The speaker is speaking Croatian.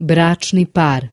Bračni par.